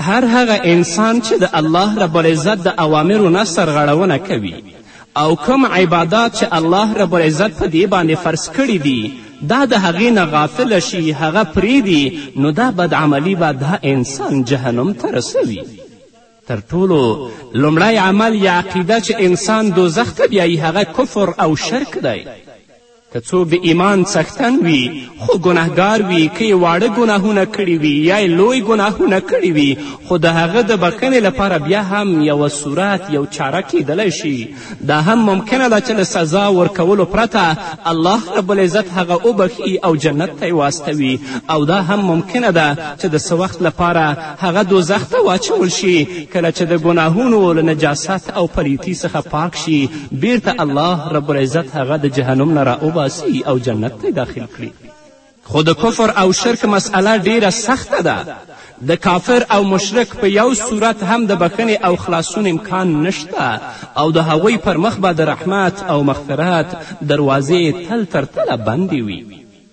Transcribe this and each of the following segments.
هر هغه انسان چې د الله رب العزت د اوامرو نه سرغړونه کوي او کوم عبادات چې الله رب العزت په دې باندې فرض کړي دي دا د هغې نه غافله شي هغه پرېږدي نو دا بدعملي به دا انسان جهنم ته رسوي تر ټولو لومړی عمل یا عقیده چې انسان دوزخ ته بیایي هغه کفر او شرک دی که څوک د ایمان څښتن وي خو ګناهګار وي که یې واړه ګناهونه کړي وي یا یې لوی ګناهونه کړي وي خو د هغه د بخښنې لپاره بیا هم یوه صورت یو چاره کیدلی شي دا هم ممکنه ده چې له سزا ورکولو پرته الله رب العزت هغه وبخښي او جنت ته یې واستوي او دا هم ممکنه ده چې د څه وخت لپاره هغه دوزخ ته واچول شي کله چې د ګناهونو له نجاست او پلیتی څخه پاک شي بیرته الله رب العزت هغه د جهنم نه راوباسي او جنت ته داخل کړي خو د کفر او شرک مسئله ډیره سخته ده د کافر او مشرک په یو صورت هم د بخښنې او خلاصون امکان نشته او د هغوی پر مخ به د رحمت او مغفرت دروازې تل تر تله بندې وي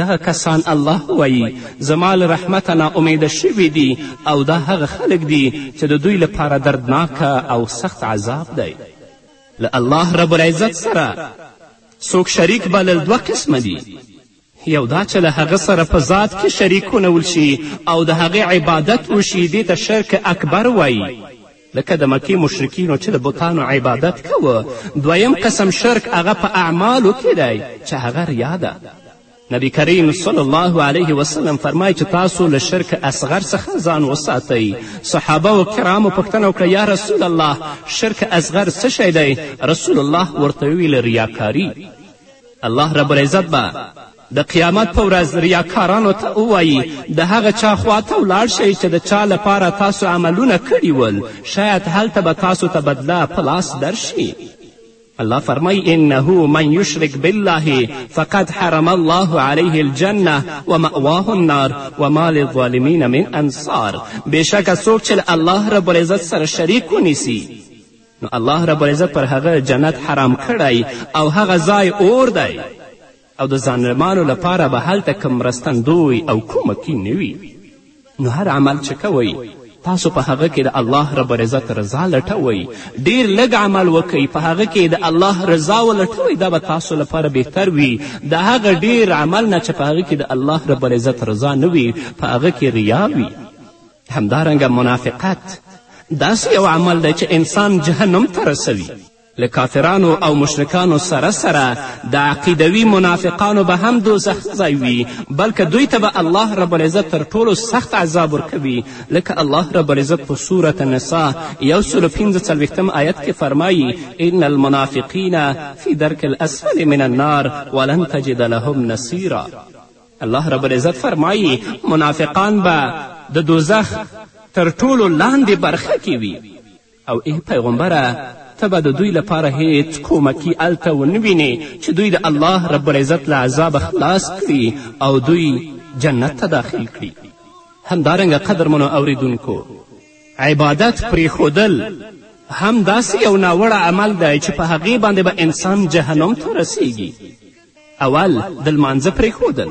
دغه کسان الله وایي زما له رحمته ناامیده شوي دي او دا هغه خلک دي چې د دوی لپاره دردناکه او سخت عذاب دی له الله رب العزت سره څوک شریک بلل دوه قسمه دي یو دا چې له هغه سره په ذات کې شریکونه وشي او د هغې عبادت وشي دې ته شرک اکبر وایي لکه د مکې مشرکینو چې د بتانو عبادت کوه دویم قسم شرک هغه په اعمالو کې دی چې هغه ریا ده نبی کریم صلی الله علیه وسلم فرمایي چې تاسو له شرک اصغر څخه ځان وساتئ صحابه و کرامو پوښتنه وکړه یا رسول الله شرک اصغر څه شی دی رسول الله ورته وویل ریاکاري الله رب العزت به د قیامت په ورځ ریاکارانو ته ووایي د هغه چا خواته ولاړ شئ چې د چا لپاره تاسو عملونه کړي ول شاید هلته به تاسو ته بدله په لاس درشي الله فرمای انه من یشرک بالله فقد حرم الله علیه الجنه و مأواه النار و ما للظالمین من انصار بېشکه څوک چې له الله رب العزت سره شریک ونیسي نو الله رب العزت پر هغه جنت حرام کړی او هغه ځای اور دی او د ظالمانو لپاره به هلته کوم مرستندوی او کومکی نه وي نو هر عمل چې کوئ تاسو په هغه کې د الله رب العزت رضا لټوئ ډیر لږ عمل وکئ په هغه کې د الله رضا ولټوئ دا به تاسو لپاره بهتر وي د هغه ډیر عمل نه چې په هغه کې د الله رب العزت رضا نه وي په هغه کې ریا وي همدارنګه منافقت داسې یو عمل دی چې انسان جهنم ته رسوي له کافرانو او مشرکانو سره سره د عقیدوي منافقانو به هم دوزخ ځای وي بلکه دوی ته به الله رب العزت تر ټولو سخت عذاب ورکوي لکه الله رب العزت په سورت نسا یو سلو پنځه څلوېښتم آیت کې فرمایي ان المنافقین فی درک الاسفل من النار ولن تجد لهم نصیرا الله رب العزت فرمایي منافقان به د دوزخ تر ټولو لاندې برخه کې وي او ای پیغمبره ته به د دوی لپاره هیڅ کومکی هلته ونه وینې چې دوی د الله رب العزت له عذابه خلاص کړي او دوی جنت ته داخل کړي همدارنګه قدرمنو اوریدونکو عبادت پرېښودل هم داسې یو ناوړه عمل دی چې په هغې باندې به انسان جهنم ته رسیږي اول د لمانځه پرېښودل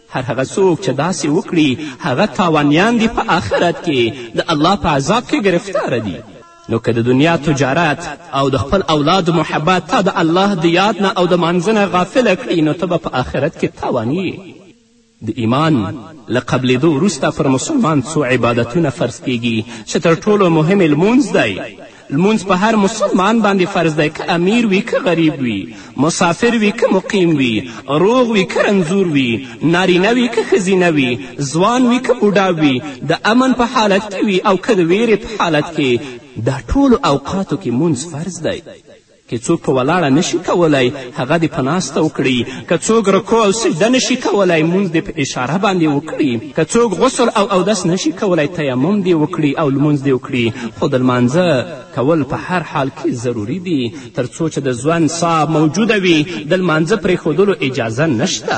هر هغه څوک چې داسې وکړي هغه تاوانیان دي په آخرت کې د الله په عذاب کې ګرفتاره دي نو که د دنیا تجارت او د خپل اولاد محبت تا د الله د یاد نه او د مانځه نه غافله کړي نو ته به په آخرت کې تاواني د ایمان له قبلېدو وروسته پر مسلمان څو عبادتونه فرض کیږي چې تر ټولو مهم یې لمونځ دی لمونځ په هر مسلمان باندې فرض دی که امیر وي که غریب وي مسافر وي که مقیم وي روغ وي که رنځور وي نارینه وي که ښځینه وي ځوان وي که بوډا وي د امن په حالت کې وي او که د ویرې په حالت کې دا ټولو اوقاتو کې مونځ فرض دی که څوک په ولاړه نه شي کولی هغه دې په ناسته وکړي که څوک رکوع او سجده نه شي کولی مونځ دې په اشاره باندې وکړي که څوک غسل او اودس نه شي کولی تیمم دې وکړي او لمونځ دې وکړي خو د لمانځه کول په هر حال کې ضروري دي تر څو چې د ژوند ساه موجوده وي د لمانځه پرېښودلو اجازه نشته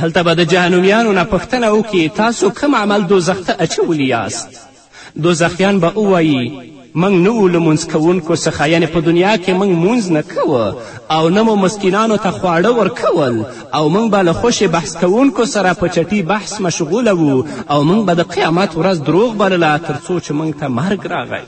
هلته به د جهنمیانو نه پوښتنه وکړي تاسو کوم عمل دوزخ ته اچولي یاست دوزخیان به ووایي موږ نه وو لمونځ کوونکو څخه یعنې په دنیا کې موږ مونځ نه کوه او نه مو مسکینانو ته خواړه ورکول او موږ به له خوشې بحث کوونکو سره په چټي بحث مشغوله وو او موږ به د قیامت ورځ دروغ بلله تر څو چې موږ ته مرګ راغی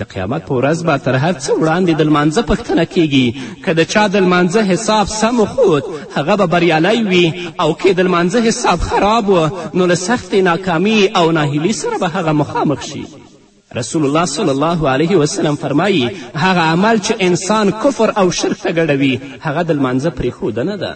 د قیامت په ورځ به تر هر څه وړاندې د لمانځه پوښتنه کیږي که د چا د لمانځه حساب سم وخوت هغه به بریالی وي او که د لمانځه حساب خراب و نو له سختې ناکامي او ناهیلي سره به هغه مخامخ شي رسول الله صلی الله علیه وسلم فرمایی هغه عمل چې انسان کفر او شرک ته ګډوي هغه د لمانځه پرېښودنه ده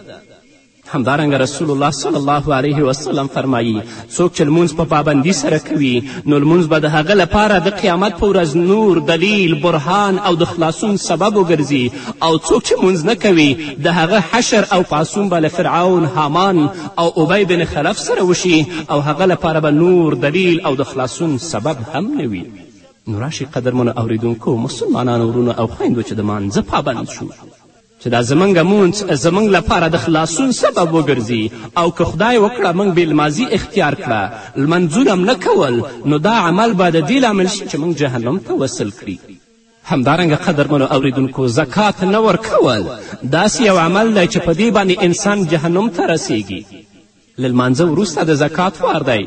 همدارنګه رسول الله صلی الله علیه وسلم فرمایی څوک چې لمونځ په پابندي سره کوي نو لمونځ به د هغه لپاره د قیامت په ورځ نور دلیل برهان او د خلاصون سبب وګرځي او څوک چې لمونځ نه کوي د هغه حشر او پاسون به له فرعون هامان او ابی بن خلف سره وشي او هغه لپاره به نور دلیل او د خلاصون سبب هم نه وي نو راشي قدرمنو اوریدونکو مسلمانانو ورونو او خویندو چې د مانځه پابند شو چې دا زمونږ مونځ زمونږ لپاره د خلاصون سبب وګرځي او که خدای وکړه موږ بې لمازي اختیار کړه لمنځونه نه کول نو دا عمل به د دې لامل شي چې موږ جهنم ته وصل کړي همدارنګه قدرمنو اوریدونکو زکات نه ورکول داسې یو عمل دی چې په دې باندې انسان جهنم ته رسیږي له لمانځه وروسته د زکات وار دی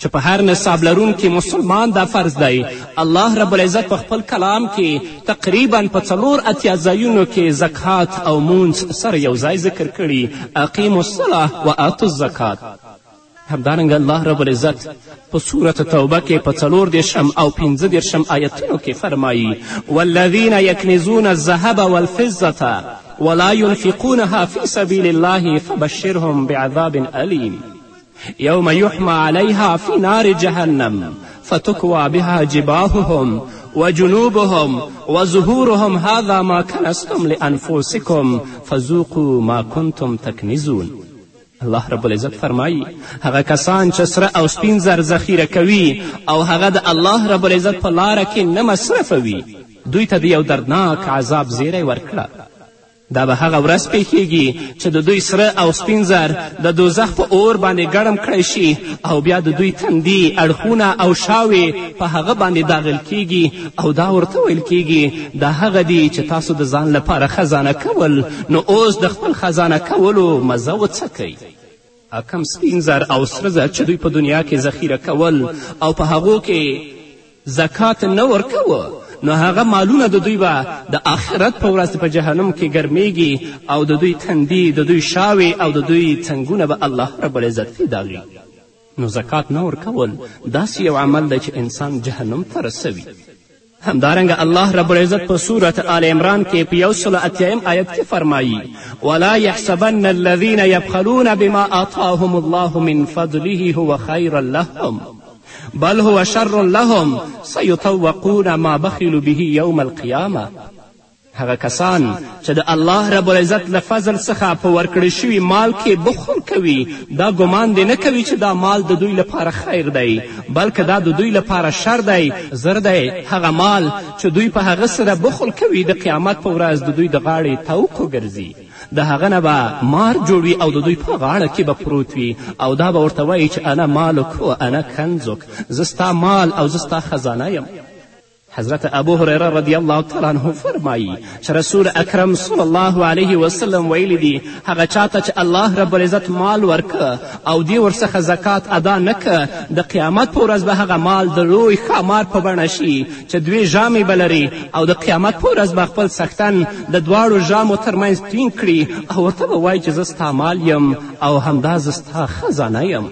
چې په هر نصاب لرونکي مسلمان دا فرض دی الله رب العزت په خپل کلام کې تقریبا په څلور اتیا ځایونو کې زکات او مونځ سره یو ځای ذکر کړي اقیمو الصلاه و آتو الزکات همدارنګه الله رب العزت په صورت توبه کې په څلور دېرشم او پنځه دېرشم آیتونو کې فرمایي والذین یکنزون الذهب والفضة ولا ينفقونها في سبيل الله فبشرهم بعذاب أليم یوم یحما علیها فی نار جهنم فتکوا بها جباههم وجنوبهم وظهورهم هذا ما کنستم لانفسکم فذوقوا ما کنتم تکنزون الله رب العزت فرمایی هغه کسان چې سره او سپین زر ذخیره کوي او هغه د الله رب العزت په لاره کې نه مصرفوي دوی ته د یو دردناک عذاب زیری ورکړه دا به هغه ورځ پیښیږي چې د دوی سره او سپین زر د دوزخ په اور باندې ګړم کړی شي او بیا د دوی تندي اړخونه او شاوې په هغه باندې داغل کیږي او دا ورته ویل کیږي دا هغه دي چې تاسو د ځان لپاره خزانه کول نو اوس د خپل خزانه کولو مزه وڅکئ کم سپین زر او سره زر چې دوی په دنیا کې ذخیره کول او په هغو کې زکات نه ورکوه نو هغه مالونه د دوی به د آخرت په ورځ په جهنم کې ګرمیږي او د دوی تندي د دوی شاوې او د دوی څنګونه به الله رب العزت فی داغي نو زکات نه ورکول داسې یو عمل دی چې انسان جهنم ته رسوي همدارنګه الله رب العزت په سورت آل عمران کې په یو سل اتیایم آیت کې فرمایي ولا یحسبن الذین یبخلون بما آتاهم الله من فضله هو خیرا لهم بل هو شر لهم سیطوقون ما بخلوا به یوم القیامه هغه کسان چې د الله رب العزت له فضل څخه په ورکړی شوي مال کې بخل کوي دا ګمان دی نه کوي چې دا مال د دوی لپاره خیر دی بلکې دا د دوی لپاره شر دی زر دی هغه مال چې دوی په هغه سره بخل کوي د قیامت په ورځ د دوی د غاړې توک وګرځي د هغه نه به مار جوړوي او د دوی په غاړه کې به پروت وي او دا به ورته وایي چې انا مالک و انا کنزک زه ستا مال او زه ستا خزانه یم حضرت ابو هريره رضی الله تعالی عنه فرمایی چې رسول اکرم صلی الله علیه وسلم ویلی دي هغه چاته چې الله رب العزت مال ورکه او دې ورڅخه زکات ادا نکه د قیامت په ورځ به هغه مال د لوی ښامار په بڼه شي چې دوې ژامې به لري او د قیامت په ورځ به خپل څښتن د دواړو ژامو ترمنځ ټینګ کړي او ورته به وایي چې زه ستا مال یم او همدا زه ستا خزانه یم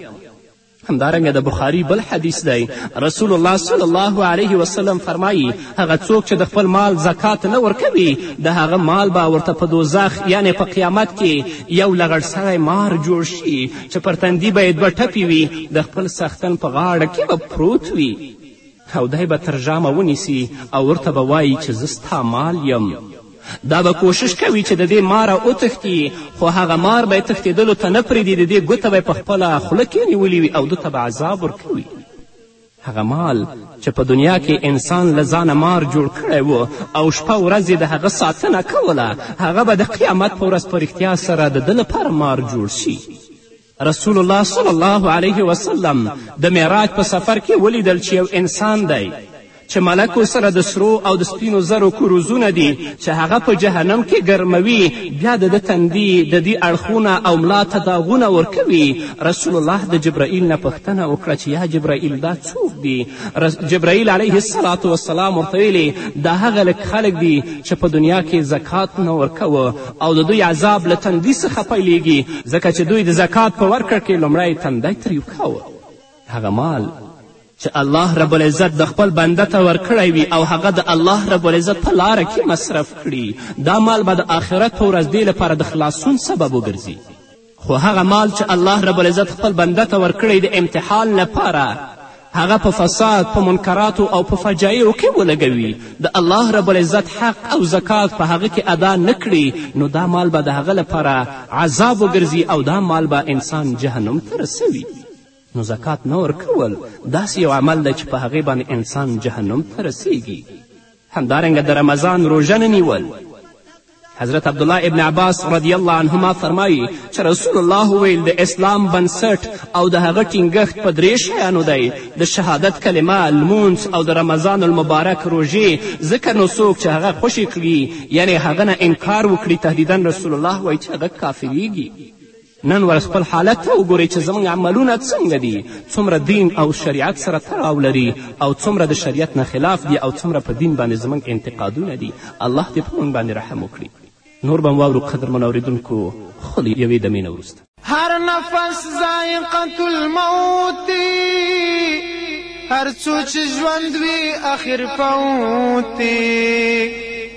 همدارنګه د بخاري بل حدیث دی رسول الله صلی الله علیه وسلم فرمایی هغه څوک چې د خپل مال زکات نه ورکوي د هغه مال به ورته په دوزخ یعنې په قیامت کې یو لغړ سوی مار جوړ شي چې پر تندي به یې دوه ټپې وي د خپل سختن په غاړه کې به پروت وي او دی به تر ژامه ونیسي او ورته به وایي چې زه ستا مال یم دا به کوشش کوي چې د دې ماره وتښتي خو هغه مار به یې تښتېدلو ته نه پرېږدي د دې ګوته به یې په خپله خوله کې نیولي وي او ده ته به عذاب ورکوي هغه مال چې په دنیا کې انسان له ځانه مار جوړ کړی و او شپه ورځ یې د هغه ساتنه کوله هغه به د قیامت په ورځ په رښتیا سره د ده لپاره مار جوړ شي رسول الله صلی الله علیه وسلم د معراج په سفر کې ولیدل چې یو انسان دی چې ملکو سره د سرو او د سپینو زرو کروزونه دي چې هغه په جهنم کې ګرموي بیا د ده تندي د دې اړخونه او ملا ته داغونه ورکوي رسول الله د جبرائیل نه پوښتنه وکړه چې یا جبرائیل دا څوک دي جبرائیل علیه السلام وسلام ورته ویلې دا هغه لږ خلک دي چې په دنیا کې زکات نه ورکوه او د دوی عذاب له تندي څخه پیلېږي ځکه چې دوی د زکات په ورکړه کې لومړی تندی تریو کاوه هغه مال چې الله رب العزت د خپل بنده ته ورکړی وي او هغه د الله رب العزت په لاره کې مصرف کړي دا مال به د آخرت په ورځ دې لپاره د خلاصون سبب وګرځي خو هغه مال چې الله رب العزت خپل بنده ته ورکړی د امتحان لپاره هغه په فساد په منکراتو او په فجایعو کې ولګوي د الله رب العزت حق او زکات په هغه کې ادا نه کړي نو دا مال به د هغه لپاره عذاب وګرځي او دا مال به انسان جهنم ته رسوي نو زکات نه ورکول داسې یو عمل دی چې په هغې باندې انسان جهنم ته رسیږي همدارنګه د رمضان روژه نه نیول حضرت عبدالله ابن عباس رضی الله عنهما فرمایي چې رسول الله ویل د اسلام بنسټ او د هغه ټینګښت په درې شیانو دی د شهادت کلمه لمونځ او د رمضان المبارک روژې ځکه نو څوک چې هغه خوشې کړي یعنې هغه نه انکار وکړي تهدیدا رسول الله وایي چې هغه کافریږي نن ورځ خپل حالت ته وګورئ چې زموږ عملونه څنګه دي څومره دین او شریعت سره تړاو لري او څومره د شریعت نه خلاف دي او څومره په دین باندې زموږ انتقادونه دي الله دې په موږ باندې رحم وکړي نور به واورو قدرمن اورېدونکو خو د یوې دمې نه وروسته هر نفس ذایقة الموت هر څو چې ژوند وي اخر فوت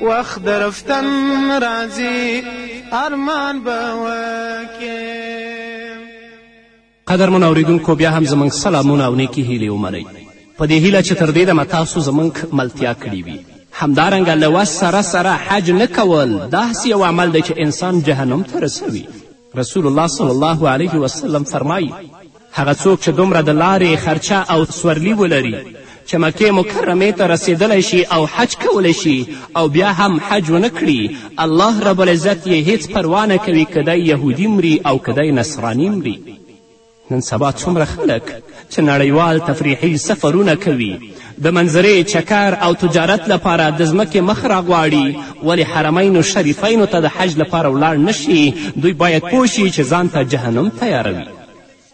وخت درفتن راځي ارمان به وکې قدرمن اوریدونکو بیا هم زموږ سلامونه او نیکې هیلې ومنئ په دې هیله چې تر دې دمه تاسو زموږ ملتیا کړې وي همدارنګه له وس سره سره حج نه کول داسې یو عمل دی چې انسان جهنم ته رسوي رسول الله صلی الله علیه وسلم فرمایي هغه څوک چې دومره د لارې خرچه او سورلی ولري چې مکې مکرمې ته رسېدلی شي او حج کولی شي او بیا هم حج ونه کړي الله رب العزت یې هیڅ پروا نه کوي که دی یهودي مري او که دی نصراني مري نن سبا څومره خلک چې نړیوال تفریحي سفرونه کوي د منظرې چکر او تجارت لپاره د ځمکې مخ راغواړي ولې حرمینو شریفینو ته د حج لپاره ولاړ نشي دوی باید پوه شي چې ځان ته جهنم تیاروي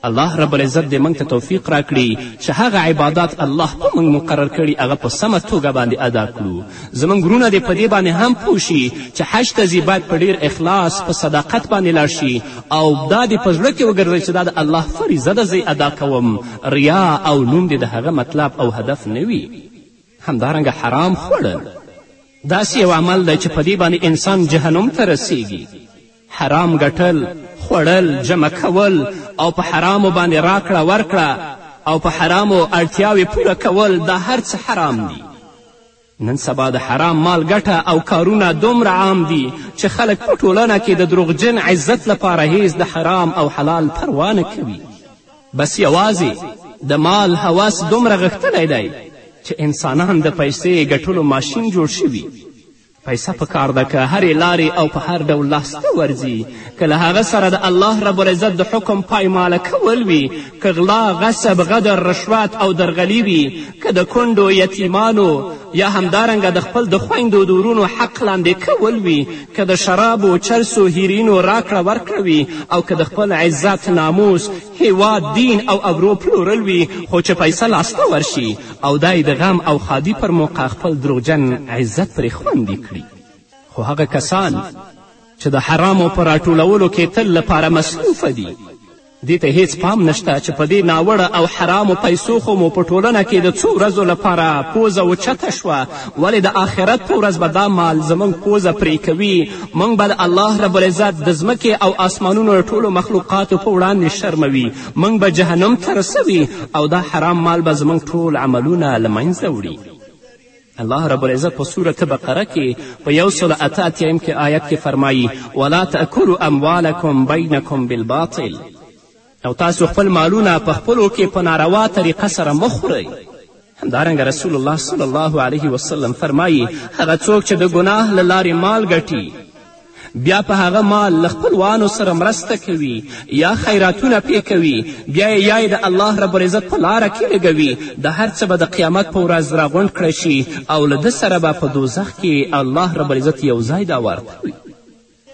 الله رب العزت دې موږ ته توفیق راکړي چې هغه عبادات الله په موږ مقرر کړي هغه په سمه توګه باندې ادا کړو زموږ وروڼه دې په دې باندې هم پوه شي چې حج ته ځي باید په ډیر اخلاص په صداقت باندې لاړ شي او دا دې په زړه کې وګرځوي چې دا د الله فریضه ده زه ادا کوم ریا او نوم دې د هغه مطلب او هدف نه وي همدارنګه حرام خوړل داسې یو عمل دی چې په دې باندې انسان جهنم ته رسیږي حرام ګټل خوړل جمع کول او په حرامو باندې راکړه ورکړه او په حرامو اړتیاوې پوره کول دا هر څه حرام دي نن سبا د حرام مال ګټه او کارونه دومره عام دي چې خلک په ټولنه کې د دروغجن عزت لپاره هیڅ د حرام او حلال پروا نه کوي بس یوازې د مال هوس دومره غښتلی دی چې انسانان د پیسې ګټلو ماشین جوړ شوي پیسه په کار ده که هرې لارې او په هر ډول لاسته ورځي که له هغه سره د الله رب العزت د حکم پایماله کول وي که غلا غصب غدر رشوت او درغلي وي که د کونډو یتیمانو یا همدارنګه د خپل د خویندو د ورونو حق لاندې کول وي که د شرابو چرسو هیرینو راکړه ورکړه وي او که د خپل عزت ناموس هیواد دین او ابرو پلورل وي خو چې پیسه لاسته ورشي او دا د غم او ښادي پر موقع خپل دروغجن عزت پرې خوندي کړي خو هغه کسان چې د حرامو په راټولولو کې تل لپاره مصروف دي دې ته هیڅ پام نشته چې په دې ناوړه او حرامو پیسو خو مو په ټولنه کې د څو ورځو لپاره پوزه وچته شوه ولې د آخرت په ورځ به دا مال زموږ پوزه پرې کوي موږ به د الله رب العزت د ځمکې او آسمانونو د ټولو مخلوقاتو په وړاندې شرموي موږ به جهنم ته رسوي او دا حرام مال به زموږ ټول عملونه له منځه وړي الله رب العزت په سورة بقره کې په یو سل اته اتیایم کې آیت کې فرمایي ولا تأکلوا اموالکم بینکم بالباطل او تاسو خپل مالونه په خپلو کې په ناروا طریقه سره مه خورئ همدارنګه رسول الله صلی الله علیه وسلم فرمایي هغه څوک چې د ګناه له لارې مال ګټي بیا په هغه مال له خپلوانو سره مرسته کوي یا خیراتونه پې کوي بیا یې یا د الله رب العزت په لاره کې لګوي د هر څه به د قیامت په ورځ راغونډ کړی شي او له ده سره به په دوزخ کې الله رب العزت یو ځای دا ورکوي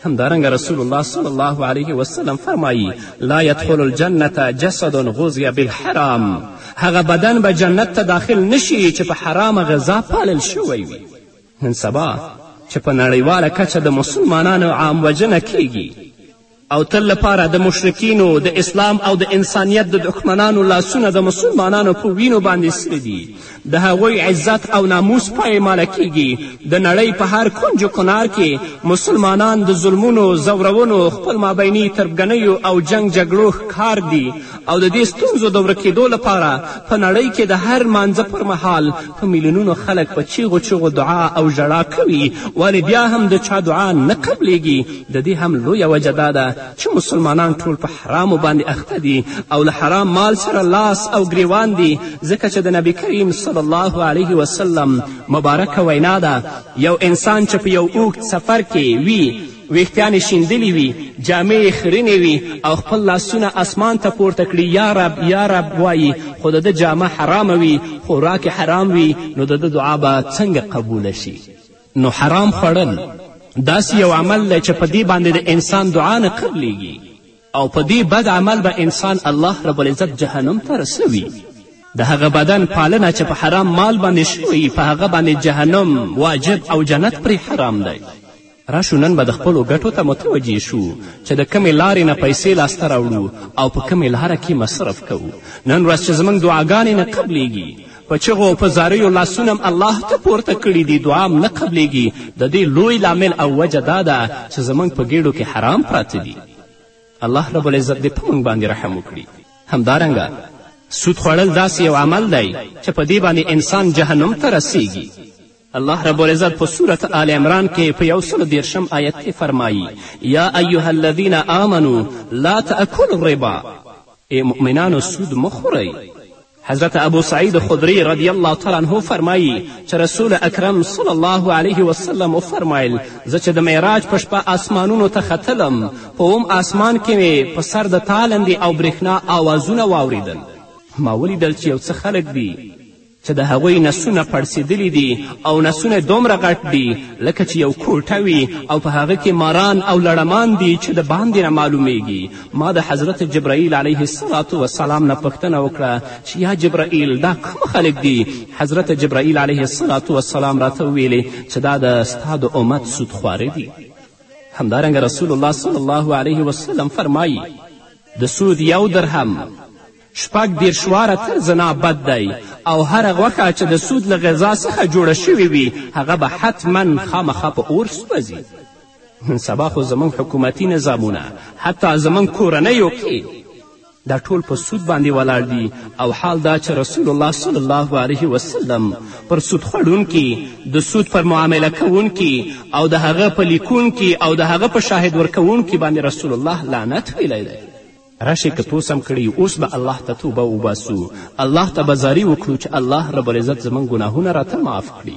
همدارنګه رسول الله صلی الله علیه وسلم فرمایی لا یدخل الجنة جسد غذی بالحرام هغه بدن به جنت ته داخل نشي چې په حرامه غذا پالل شوی وي نن سبا چې په نړیواله کچه د مسلمانانو عام وژنه کیږي او تل لپاره د مشرکینو د اسلام او د انسانیت د دښمنانو لاسونه د مسلمانانو په وینو باندې سره دي د هغوی عزت او ناموس پایماله کیږي د نړۍ په هر کنج و کنار کې مسلمانان د ظلمونو ځورونو خپل مابیني تربګنیو او جنګ جګړو ښکار دي او د دې ستونزو د ورکېدو لپاره په نړۍ کې د هر مانځه پر مهال په میلیونونو خلک په چیغو چیغو دعا او ژړا کوي ولې بیا هم د چا دعا نه قبلیږي د دې هم لویه وجه دا ده چې مسلمانان ټول په حرامو باندې اخته دي او له حرام مال سره لاس او ګریوان دي ځکه چې د نبی کریم صلی الله علیه وسلم مبارکه وینا ده یو انسان چې په یو اوږد سفر کې وي ویښتیان یې شیندلي وي جامې یې خرینې وي او خپل لاسونه اسمان ته پورته کړي یا رب یا رب وایي خو د ده جامه حرامه وي خوراک حرام وي نو د ده دعا به څنګه قبوله شي نو حرام خوړل داسې یو عمل دی چې په دې باندې د انسان دعا نه قبلیږي او په دې بد عمل به انسان الله رب العزت جهنم ته رسوي د هغه بدن پالنه چې په حرام مال باندې شوی په هغه باندې جهنم واجب او جنت پرې حرام دی راشو نن به د خپلو ګټو ته متوجه شو چې د کمې لارې نه پیسې لاسته راوړو او په کمې لاره کې مصرف کوو نن ورځ چې زموږ دعاګانې نه قبلیږي په چغو او په زاریو لاسونه هم الله ته پورته کړي دي دعا هم نه قبلیږي د دې لوی لامل او وجه دا ده چې زموږ په ګیډو کې حرام پراته دي الله رب العزت دې په موږ باندې رحم وکړي همدارنګه سود خوړل داسې یو عمل دی چې په دې باندې انسان جهنم ته رسیږي الله رب العزت په صورت آل عمران کې په یو سلو دېرشم آیت کې فرمایي یا ایها الذین آمنو لا تأکلوا الربا ای مؤمنانو سود مه خورئ حضرت ابو سعید خدری رضی الله تعالی عنه فرمایی چې رسول اکرم صلی الله علیه وسلم وفرمایل زه چې د معراج په شپه آسمانونو ته ختلم په اوم آسمان کې مې په سر د تالندې او برېښنا آوازونه واوریدل ما ولیدل چې یو څه خلک دي چې د هغوی نسونه پړسېدلي دي او نسونه دومره غټ دي لکه چې یو کوټه وي او په هغه کې ماران او لړمان دي چې د باندې نه معلومیږي ما د حضرت جبرائیل علیه السلام نه پوښتنه وکړه چې یا جبرائیل دا کوم خلک دي حضرت جبرائیل علیه السلام راته وویلې چې دا د ستا د امت سودخواره دي همدارنګه رسول الله صلی الله علیه وسلم فرمایی د سود یو درهم شپږ دېرش واره تر زنا بد دی او هره غوښه چې د سود له غذا څخه جوړه شوې وي هغه به حتما خامخا په اور سوځي نن سبا خو زموږ حکومتي نظامونه حتی زموږ کورنیو کې دا ټول په سود باندې ولاړ دي او حال دا چې رسول الله صلی الله علیه وسلم پر سود خوړونکي د سود پر معامله کوونکي او د هغه په لیکونکي او د هغه په شاهد ورکوونکي باندې رسول الله لعنت ویلی دی راشئ که توس هم کړي اوس به الله ته توبه وباسو الله ته به زاري وکړو چې الله رب العزت زموږ ګناهونه راته معاف کړي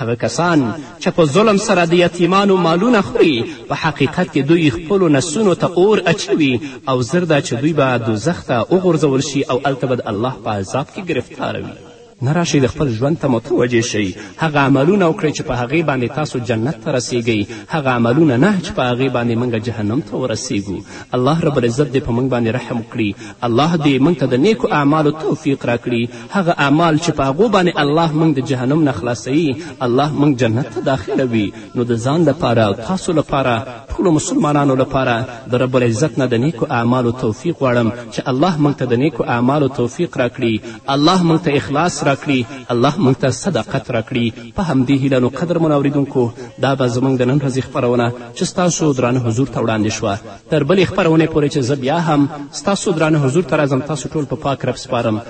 هغه کسان چې په ظلم سره د یتیمانو مالونه خوري په حقیقت کې دوی خپلو نسونو ته اور اچوي او زر ده چې دوی به دوزخ ته وغورځول شي او هلته به د الله په عذاب کې ګرفتاروي نه راشئ د خپل ژوند ته متوجه شئ هغه عملونه وکړئ چې په هغې باندې تاسو جنت ته رسیږئ هغه عملونه نه چې په هغې باندې موږ جهنم ته ورسیږو الله رب العزت دې په موږ باندې رحم وکړي الله دې موږ ته د نیکو اعمالو توفیق راکړي هغه اعمال چې په هغو باندې الله موږ د جهنم نه خلاصوي الله موږ جنت ته داخلوي نو د ځان لپاره او تاسو لپاره ټولو مسلمانانو لپاره د رب العزت نه د نیکو اعمالو توفیق غواړم چې الله موږ ته د نیکو اعمالو توفیق راکړي الله موږ ته اخلاص راکړي الله موږ ته صداقت راکړي په همدې هیله نو قدرمن اورېدونکو دا به زموږ د نن ورځې خپرونه چې ستاسو درانه حضور ته وړاندې شوه تر بلې خپرونې پورې چې زه بیا هم ستاسو درانه حضور ته راځم تاسو ټول په پاک رب سپارم